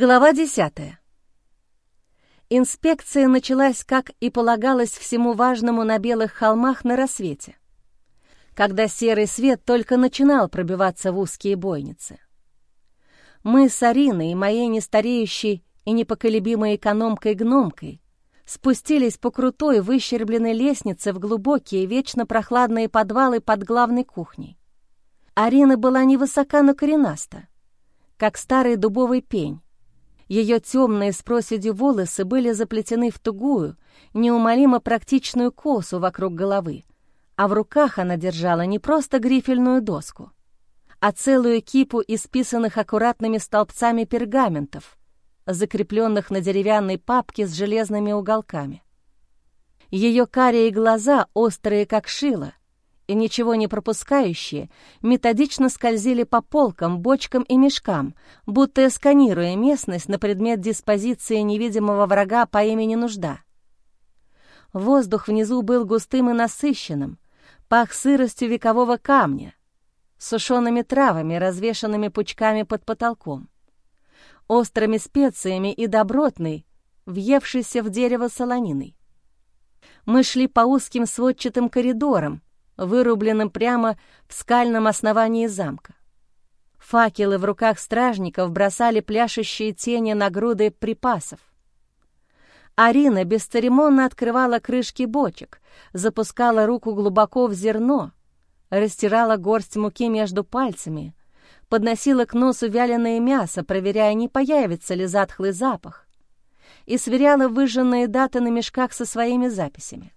Глава десятая. Инспекция началась, как и полагалось всему важному на белых холмах на рассвете, когда серый свет только начинал пробиваться в узкие бойницы. Мы с Ариной, моей нестареющей и непоколебимой экономкой-гномкой, спустились по крутой выщербленной лестнице в глубокие, вечно прохладные подвалы под главной кухней. Арина была невысока, но коренаста, как старый дубовый пень, ее темные с проседью волосы были заплетены в тугую, неумолимо практичную косу вокруг головы, а в руках она держала не просто грифельную доску, а целую кипу исписанных аккуратными столбцами пергаментов, закрепленных на деревянной папке с железными уголками. Ее карие глаза, острые как шило, и ничего не пропускающие, методично скользили по полкам, бочкам и мешкам, будто сканируя местность на предмет диспозиции невидимого врага по имени Нужда. Воздух внизу был густым и насыщенным, пах сыростью векового камня, сушеными травами, развешанными пучками под потолком, острыми специями и добротной, въевшейся в дерево солониной. Мы шли по узким сводчатым коридорам, вырубленным прямо в скальном основании замка. Факелы в руках стражников бросали пляшущие тени на груды припасов. Арина бесцеремонно открывала крышки бочек, запускала руку глубоко в зерно, растирала горсть муки между пальцами, подносила к носу вяленое мясо, проверяя, не появится ли затхлый запах, и сверяла выжженные даты на мешках со своими записями.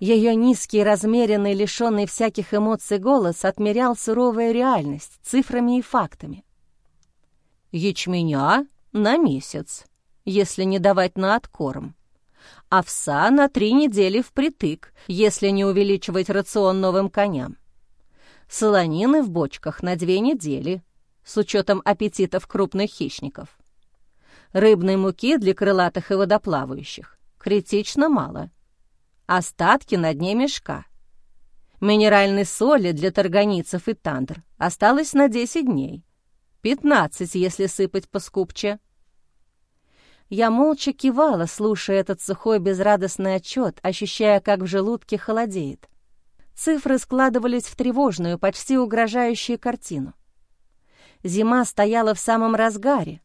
Ее низкий, размеренный, лишенный всяких эмоций голос отмерял суровую реальность цифрами и фактами. Ячменя на месяц, если не давать на откорм. Овса на три недели впритык, если не увеличивать рацион новым коням. Солонины в бочках на две недели, с учетом аппетитов крупных хищников. Рыбной муки для крылатых и водоплавающих критично мало — остатки на дне мешка. Минеральной соли для тарганицев и тандр осталось на 10 дней. 15, если сыпать поскупче. Я молча кивала, слушая этот сухой безрадостный отчет, ощущая, как в желудке холодеет. Цифры складывались в тревожную, почти угрожающую картину. Зима стояла в самом разгаре,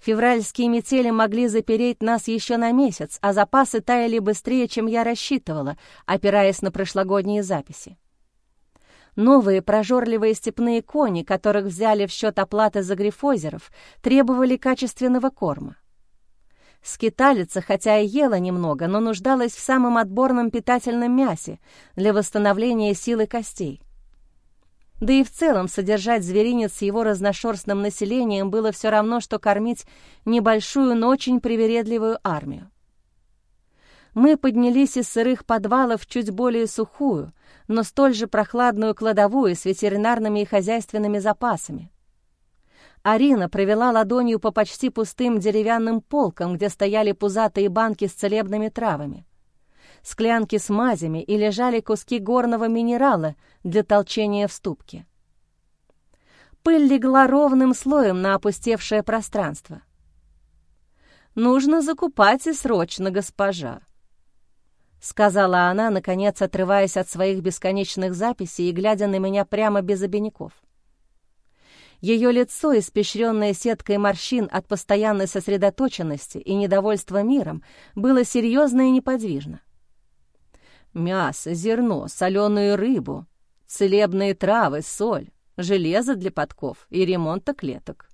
Февральские метели могли запереть нас еще на месяц, а запасы таяли быстрее, чем я рассчитывала, опираясь на прошлогодние записи. Новые прожорливые степные кони, которых взяли в счет оплаты за грифозеров, требовали качественного корма. Скиталица, хотя и ела немного, но нуждалась в самом отборном питательном мясе для восстановления силы костей. Да и в целом содержать зверинец с его разношерстным населением было все равно, что кормить небольшую, но очень привередливую армию. Мы поднялись из сырых подвалов чуть более сухую, но столь же прохладную кладовую с ветеринарными и хозяйственными запасами. Арина провела ладонью по почти пустым деревянным полкам, где стояли пузатые банки с целебными травами склянки с мазями и лежали куски горного минерала для толчения в ступке. Пыль легла ровным слоем на опустевшее пространство. «Нужно закупать и срочно, госпожа», — сказала она, наконец отрываясь от своих бесконечных записей и глядя на меня прямо без обиняков. Ее лицо, испещренное сеткой морщин от постоянной сосредоточенности и недовольства миром, было серьезно и неподвижно мясо, зерно, соленую рыбу, целебные травы, соль, железо для подков и ремонта клеток.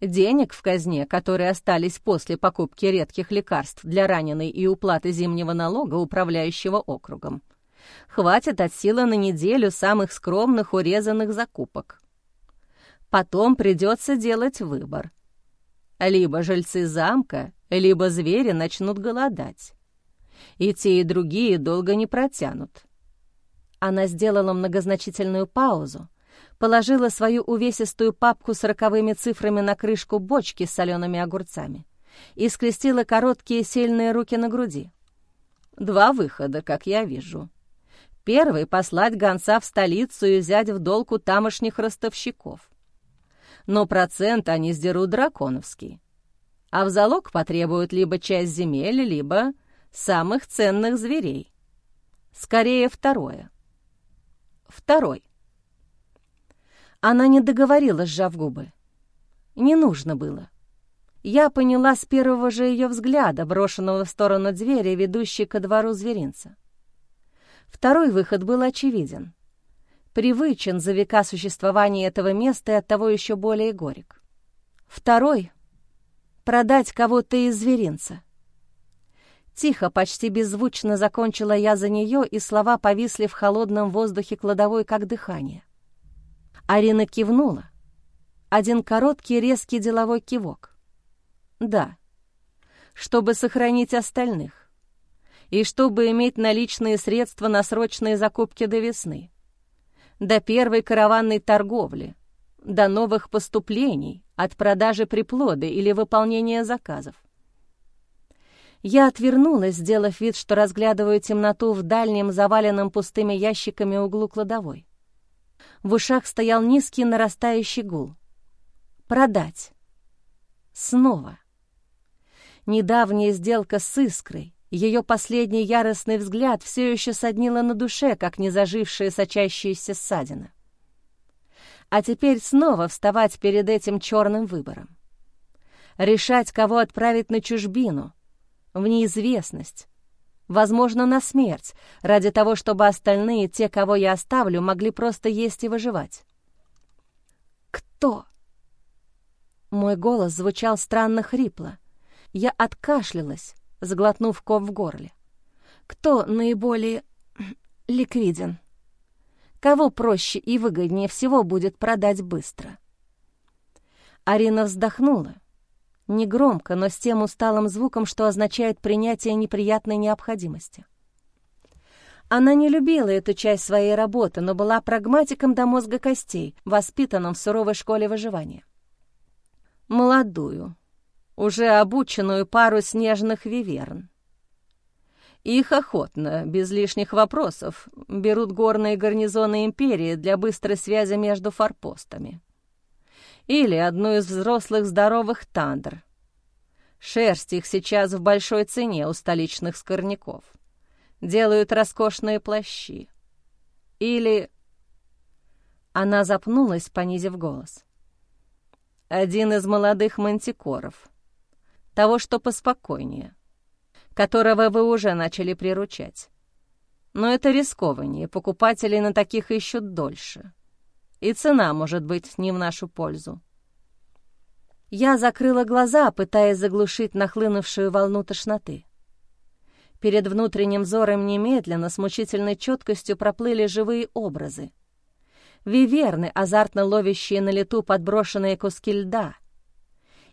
Денег в казне, которые остались после покупки редких лекарств для раненой и уплаты зимнего налога управляющего округом. Хватит от силы на неделю самых скромных урезанных закупок. Потом придется делать выбор. Либо жильцы замка, либо звери начнут голодать и те, и другие долго не протянут. Она сделала многозначительную паузу, положила свою увесистую папку с роковыми цифрами на крышку бочки с солеными огурцами и скрестила короткие сильные руки на груди. Два выхода, как я вижу. Первый — послать гонца в столицу и взять в долг у тамошних ростовщиков. но процент они сдерут драконовский. А в залог потребуют либо часть земель, либо самых ценных зверей. Скорее, второе. Второй. Она не договорила, сжав губы. Не нужно было. Я поняла с первого же ее взгляда, брошенного в сторону двери, ведущей ко двору зверинца. Второй выход был очевиден. Привычен за века существования этого места и оттого еще более горек. Второй — продать кого-то из зверинца. Тихо, почти беззвучно закончила я за нее, и слова повисли в холодном воздухе кладовой, как дыхание. Арина кивнула. Один короткий резкий деловой кивок. Да, чтобы сохранить остальных. И чтобы иметь наличные средства на срочные закупки до весны. До первой караванной торговли. До новых поступлений от продажи приплода или выполнения заказов. Я отвернулась, сделав вид, что разглядываю темноту в дальнем, заваленном пустыми ящиками углу кладовой. В ушах стоял низкий нарастающий гул. Продать. Снова. Недавняя сделка с искрой, ее последний яростный взгляд все еще соднило на душе, как незажившая сочащаяся ссадина. А теперь снова вставать перед этим черным выбором. Решать, кого отправить на чужбину, в неизвестность, возможно, на смерть, ради того, чтобы остальные, те, кого я оставлю, могли просто есть и выживать. «Кто?» Мой голос звучал странно хрипло, я откашлялась, заглотнув ком в горле. Кто наиболее ликвиден? Кого проще и выгоднее всего будет продать быстро? Арина вздохнула. Негромко, но с тем усталым звуком, что означает принятие неприятной необходимости. Она не любила эту часть своей работы, но была прагматиком до мозга костей, воспитанным в суровой школе выживания. Молодую, уже обученную пару снежных виверн. Их охотно, без лишних вопросов, берут горные гарнизоны Империи для быстрой связи между форпостами. Или одну из взрослых здоровых тандр. Шерсть их сейчас в большой цене у столичных скорняков. Делают роскошные плащи. Или... Она запнулась, понизив голос. Один из молодых мантикоров — того, что поспокойнее, которого вы уже начали приручать. Но это рискованнее, покупателей на таких ищут дольше. И цена может быть не в нашу пользу. Я закрыла глаза, пытаясь заглушить нахлынувшую волну тошноты. Перед внутренним взором немедленно, с мучительной четкостью проплыли живые образы. Виверны, азартно ловящие на лету подброшенные куски льда —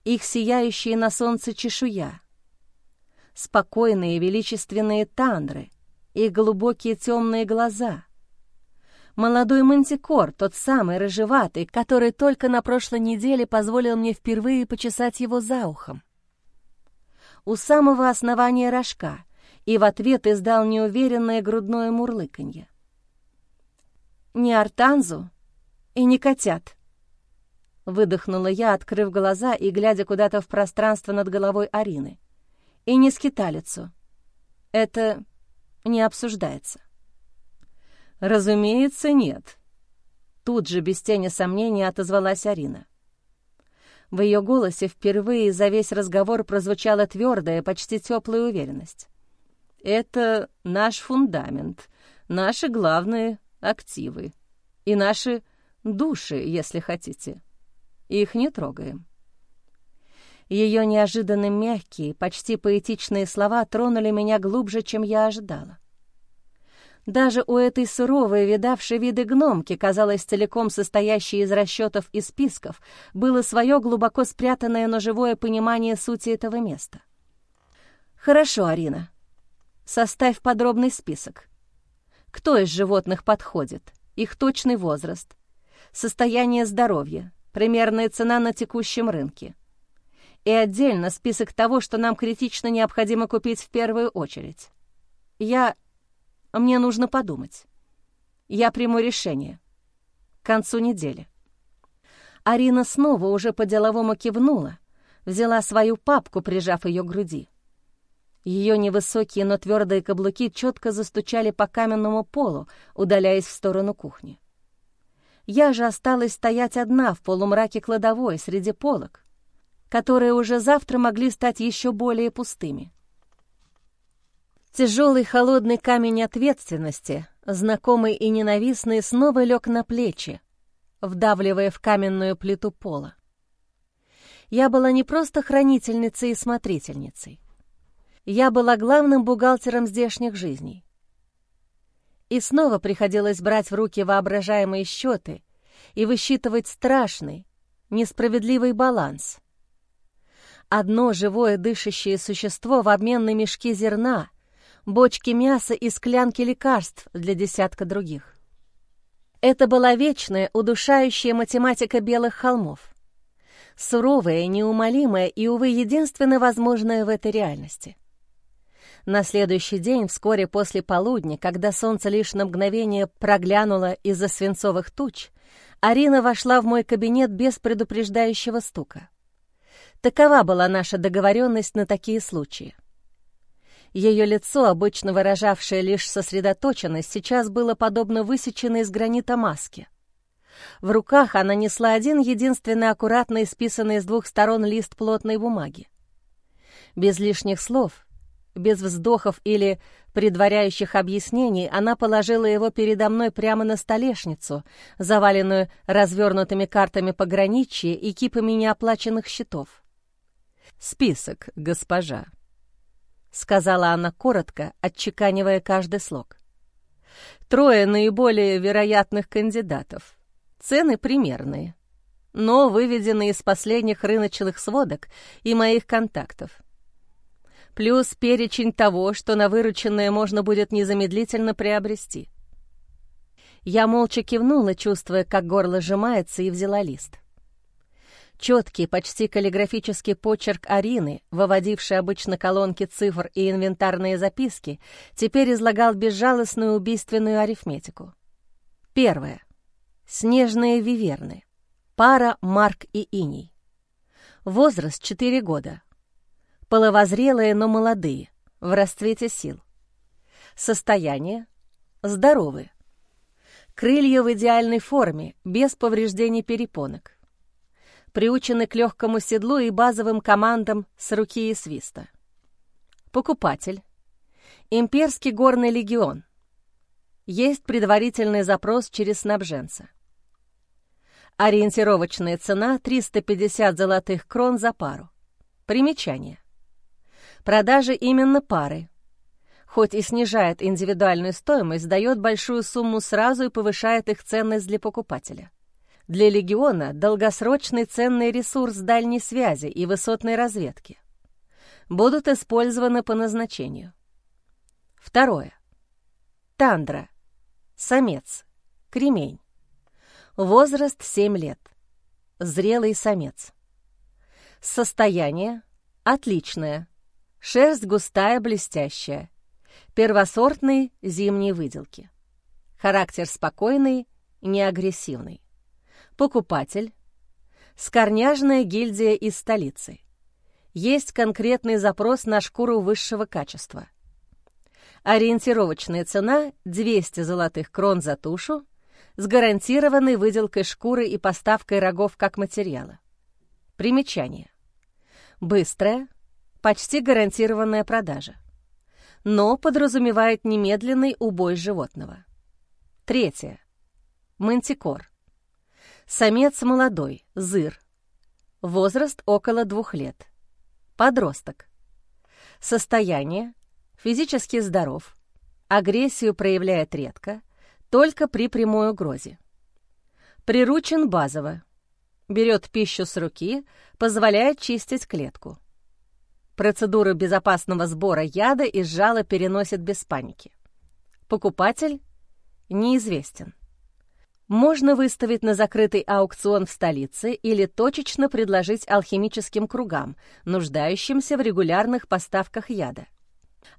их сияющие на солнце чешуя, спокойные величественные тандры, их глубокие темные глаза. Молодой мантикор, тот самый рыжеватый, который только на прошлой неделе позволил мне впервые почесать его за ухом. У самого основания рожка и в ответ издал неуверенное грудное мурлыканье. Не артанзу и не котят. Выдохнула я, открыв глаза и глядя куда-то в пространство над головой Арины. И не скиталицу. Это не обсуждается. «Разумеется, нет», — тут же без тени сомнения отозвалась Арина. В ее голосе впервые за весь разговор прозвучала твердая, почти теплая уверенность. «Это наш фундамент, наши главные активы и наши души, если хотите. Их не трогаем». Ее неожиданно мягкие, почти поэтичные слова тронули меня глубже, чем я ожидала. Даже у этой суровой, видавшей виды гномки, казалось, целиком состоящей из расчетов и списков, было свое глубоко спрятанное, но живое понимание сути этого места. «Хорошо, Арина. Составь подробный список. Кто из животных подходит, их точный возраст, состояние здоровья, примерная цена на текущем рынке. И отдельно список того, что нам критично необходимо купить в первую очередь. Я... Мне нужно подумать. Я приму решение. К концу недели. Арина снова уже по-деловому кивнула, взяла свою папку, прижав ее к груди. Ее невысокие, но твердые каблуки четко застучали по каменному полу, удаляясь в сторону кухни. Я же осталась стоять одна в полумраке кладовой среди полок, которые уже завтра могли стать еще более пустыми. Тяжелый холодный камень ответственности, знакомый и ненавистный, снова лег на плечи, вдавливая в каменную плиту пола. Я была не просто хранительницей и смотрительницей. Я была главным бухгалтером здешних жизней. И снова приходилось брать в руки воображаемые счеты и высчитывать страшный, несправедливый баланс. Одно живое дышащее существо в обмен на мешки зерна, бочки мяса и склянки лекарств для десятка других. Это была вечная, удушающая математика белых холмов. Суровая, неумолимая и, увы, единственно возможная в этой реальности — на следующий день, вскоре после полудня, когда солнце лишь на мгновение проглянуло из-за свинцовых туч, Арина вошла в мой кабинет без предупреждающего стука. Такова была наша договоренность на такие случаи. Ее лицо, обычно выражавшее лишь сосредоточенность, сейчас было подобно высеченной из гранита маске. В руках она несла один единственный аккуратно исписанный с двух сторон лист плотной бумаги. Без лишних слов без вздохов или предваряющих объяснений она положила его передо мной прямо на столешницу, заваленную развернутыми картами пограничья и кипами неоплаченных счетов. «Список, госпожа», — сказала она коротко, отчеканивая каждый слог. «Трое наиболее вероятных кандидатов. Цены примерные, но выведены из последних рыночных сводок и моих контактов плюс перечень того, что на вырученное можно будет незамедлительно приобрести. Я молча кивнула, чувствуя, как горло сжимается, и взяла лист. Четкий, почти каллиграфический почерк Арины, выводивший обычно колонки цифр и инвентарные записки, теперь излагал безжалостную убийственную арифметику. Первое. Снежные виверны. Пара Марк и Иней. Возраст 4 года половозрелые, но молодые, в расцвете сил. Состояние – здоровые. Крылья в идеальной форме, без повреждений перепонок. Приучены к легкому седлу и базовым командам с руки и свиста. Покупатель. Имперский горный легион. Есть предварительный запрос через снабженца. Ориентировочная цена 350 золотых крон за пару. Примечание. Продажа именно пары. Хоть и снижает индивидуальную стоимость, дает большую сумму сразу и повышает их ценность для покупателя. Для «Легиона» долгосрочный ценный ресурс дальней связи и высотной разведки. Будут использованы по назначению. Второе. Тандра. Самец. Кремень. Возраст 7 лет. Зрелый самец. Состояние. Отличное. Шерсть густая, блестящая. Первосортные зимние выделки. Характер спокойный, неагрессивный. Покупатель. Скорняжная гильдия из столицы. Есть конкретный запрос на шкуру высшего качества. Ориентировочная цена — 200 золотых крон за тушу с гарантированной выделкой шкуры и поставкой рогов как материала. Примечание. Быстрая, почти гарантированная продажа, но подразумевает немедленный убой животного. Третье. Мантикор. Самец молодой, зыр. Возраст около двух лет. Подросток. Состояние. Физически здоров. Агрессию проявляет редко, только при прямой угрозе. Приручен базово. Берет пищу с руки, позволяет чистить клетку. Процедуру безопасного сбора яда из жала переносит без паники. Покупатель неизвестен. Можно выставить на закрытый аукцион в столице или точечно предложить алхимическим кругам, нуждающимся в регулярных поставках яда.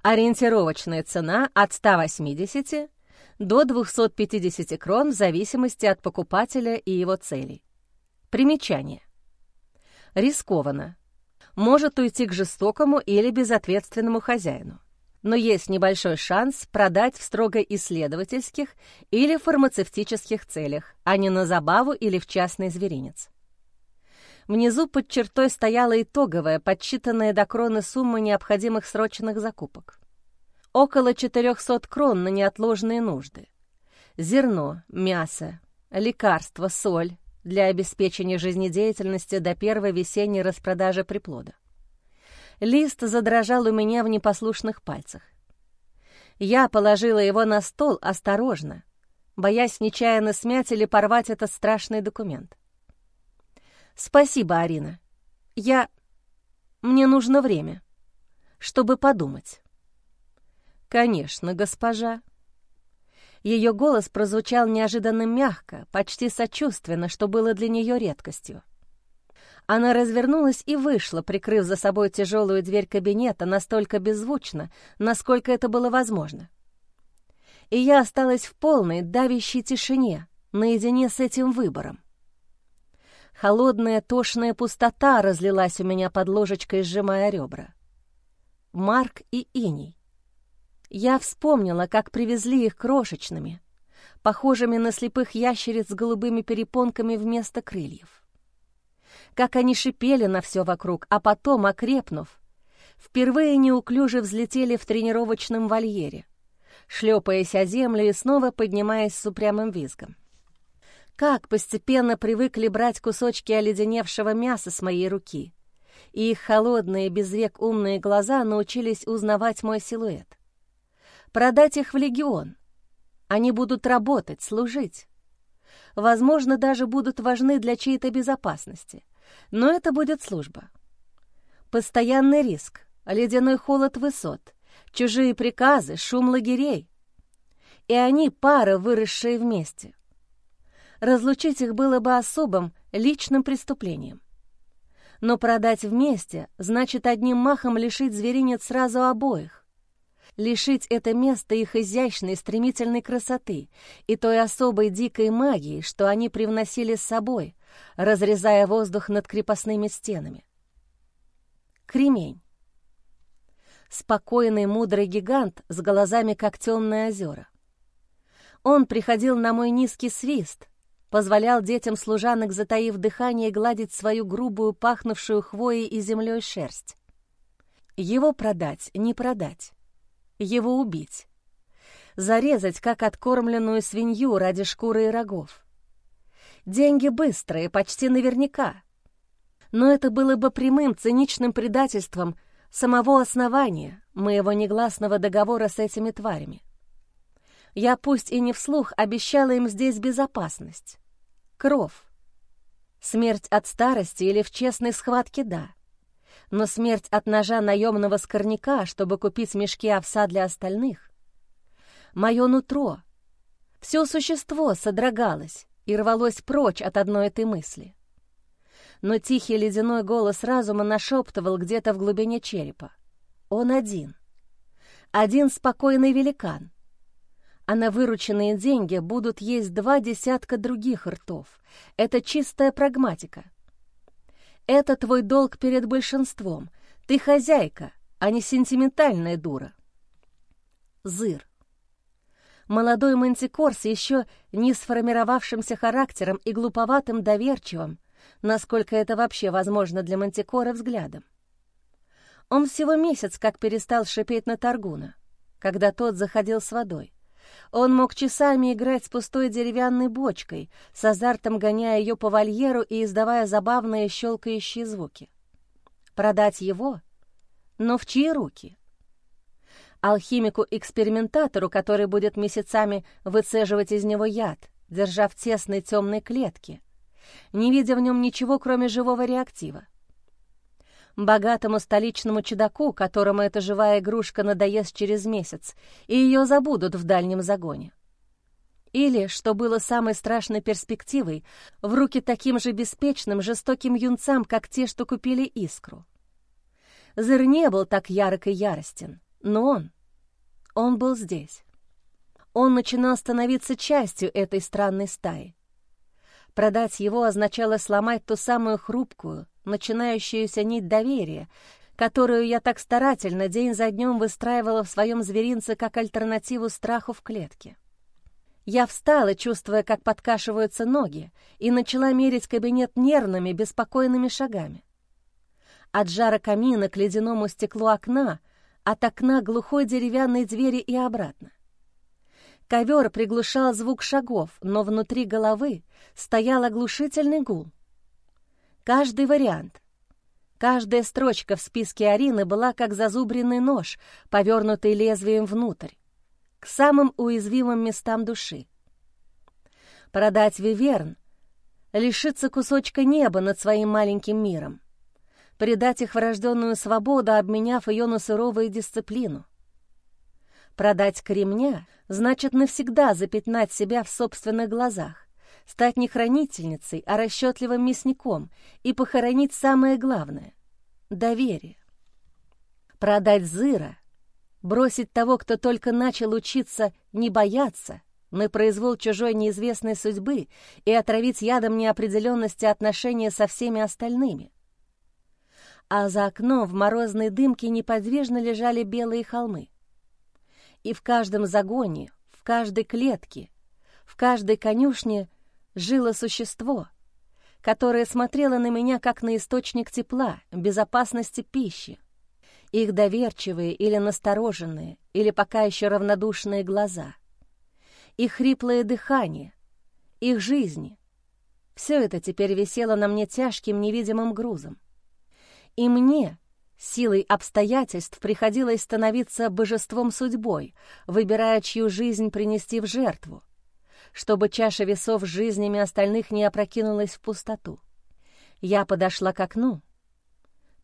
Ориентировочная цена от 180 до 250 крон в зависимости от покупателя и его целей. Примечание. Рискованно. Может уйти к жестокому или безответственному хозяину. Но есть небольшой шанс продать в строго исследовательских или фармацевтических целях, а не на забаву или в частный зверинец. Внизу под чертой стояла итоговая, подсчитанная до кроны сумма необходимых срочных закупок. Около 400 крон на неотложные нужды. Зерно, мясо, лекарства, соль для обеспечения жизнедеятельности до первой весенней распродажи приплода. Лист задрожал у меня в непослушных пальцах. Я положила его на стол осторожно, боясь нечаянно смять или порвать этот страшный документ. «Спасибо, Арина. Я... Мне нужно время, чтобы подумать». «Конечно, госпожа». Ее голос прозвучал неожиданно мягко, почти сочувственно, что было для нее редкостью. Она развернулась и вышла, прикрыв за собой тяжелую дверь кабинета настолько беззвучно, насколько это было возможно. И я осталась в полной, давящей тишине, наедине с этим выбором. Холодная, тошная пустота разлилась у меня под ложечкой, сжимая ребра. Марк и Иней. Я вспомнила, как привезли их крошечными, похожими на слепых ящериц с голубыми перепонками вместо крыльев. Как они шипели на все вокруг, а потом, окрепнув, впервые неуклюже взлетели в тренировочном вольере, шлепаясь о землю и снова поднимаясь с упрямым визгом. Как постепенно привыкли брать кусочки оледеневшего мяса с моей руки, и их холодные, без век умные глаза научились узнавать мой силуэт. Продать их в легион. Они будут работать, служить. Возможно, даже будут важны для чьей-то безопасности. Но это будет служба. Постоянный риск, ледяной холод высот, чужие приказы, шум лагерей. И они пара, выросшие вместе — разлучить их было бы особым личным преступлением. Но продать вместе значит одним махом лишить зверинец сразу обоих. Лишить это место их изящной, стремительной красоты и той особой дикой магии, что они привносили с собой, разрезая воздух над крепостными стенами. Кремень. Спокойный, мудрый гигант с глазами, как темные озера. Он приходил на мой низкий свист, позволял детям служанок, затаив дыхание, гладить свою грубую, пахнувшую хвоей и землей шерсть. Его продать, не продать. Его убить. Зарезать, как откормленную свинью ради шкуры и рогов. Деньги быстрые, почти наверняка. Но это было бы прямым, циничным предательством самого основания моего негласного договора с этими тварями. Я пусть и не вслух обещала им здесь безопасность. Кров. Смерть от старости или в честной схватке — да. Но смерть от ножа наемного скорняка, чтобы купить мешки овса для остальных. Мое нутро, все существо содрогалось и рвалось прочь от одной этой мысли. Но тихий ледяной голос разума нашептывал где-то в глубине черепа. Он один. Один спокойный великан — а на вырученные деньги будут есть два десятка других ртов. Это чистая прагматика. Это твой долг перед большинством. Ты хозяйка, а не сентиментальная дура. Зыр. Молодой мантикор с еще не сформировавшимся характером и глуповатым доверчивым, насколько это вообще возможно для мантикора взглядом. Он всего месяц как перестал шипеть на Таргуна, когда тот заходил с водой. Он мог часами играть с пустой деревянной бочкой, с азартом гоняя ее по вольеру и издавая забавные щелкающие звуки. Продать его? Но в чьи руки? Алхимику-экспериментатору, который будет месяцами выцеживать из него яд, держа в тесной темной клетке, не видя в нем ничего, кроме живого реактива богатому столичному чудаку, которому эта живая игрушка надоест через месяц, и ее забудут в дальнем загоне. Или, что было самой страшной перспективой, в руки таким же беспечным, жестоким юнцам, как те, что купили искру. Зыр не был так ярок и яростен, но он, он был здесь. Он начинал становиться частью этой странной стаи. Продать его означало сломать ту самую хрупкую, начинающуюся нить доверия, которую я так старательно день за днем выстраивала в своем зверинце как альтернативу страху в клетке. Я встала, чувствуя, как подкашиваются ноги, и начала мерить кабинет нервными, беспокойными шагами. От жара камина к ледяному стеклу окна, от окна глухой деревянной двери и обратно. Ковер приглушал звук шагов, но внутри головы стоял оглушительный гул. Каждый вариант, каждая строчка в списке Арины была как зазубренный нож, повернутый лезвием внутрь, к самым уязвимым местам души. Продать Виверн, лишиться кусочка неба над своим маленьким миром, предать их врожденную свободу, обменяв ее на суровую дисциплину — Продать кремня значит навсегда запятнать себя в собственных глазах, стать не хранительницей, а расчетливым мясником и похоронить самое главное — доверие. Продать зыра, бросить того, кто только начал учиться не бояться, на произвол чужой неизвестной судьбы и отравить ядом неопределенности отношения со всеми остальными. А за окном в морозной дымке неподвижно лежали белые холмы. И в каждом загоне, в каждой клетке, в каждой конюшне жило существо, которое смотрело на меня как на источник тепла, безопасности пищи. Их доверчивые или настороженные, или пока еще равнодушные глаза. Их хриплое дыхание, их жизни. Все это теперь висело на мне тяжким невидимым грузом. И мне, Силой обстоятельств приходилось становиться божеством судьбой, выбирая, чью жизнь принести в жертву, чтобы чаша весов с жизнями остальных не опрокинулась в пустоту. Я подошла к окну,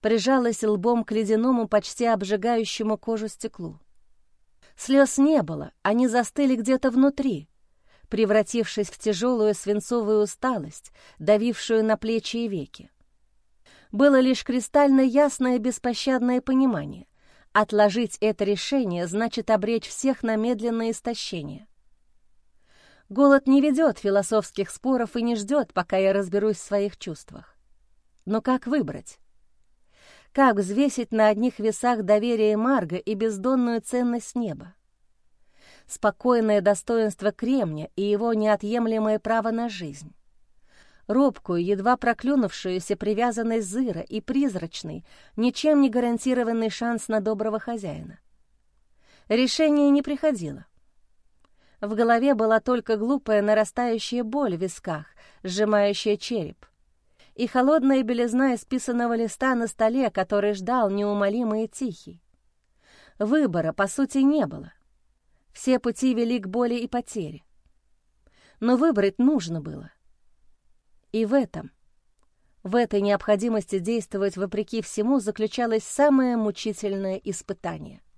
прижалась лбом к ледяному, почти обжигающему кожу стеклу. Слез не было, они застыли где-то внутри, превратившись в тяжелую свинцовую усталость, давившую на плечи и веки было лишь кристально ясное беспощадное понимание. Отложить это решение значит обречь всех на медленное истощение. Голод не ведет философских споров и не ждет, пока я разберусь в своих чувствах. Но как выбрать? Как взвесить на одних весах доверие Марга и бездонную ценность неба? Спокойное достоинство кремня и его неотъемлемое право на жизнь робкую, едва проклюнувшуюся привязанность зыра и призрачный, ничем не гарантированный шанс на доброго хозяина. Решение не приходило. В голове была только глупая нарастающая боль в висках, сжимающая череп, и холодная белизна исписанного листа на столе, который ждал неумолимый и тихий. Выбора, по сути, не было. Все пути вели к боли и потере. Но выбрать нужно было — и в этом, в этой необходимости действовать вопреки всему заключалось самое мучительное испытание —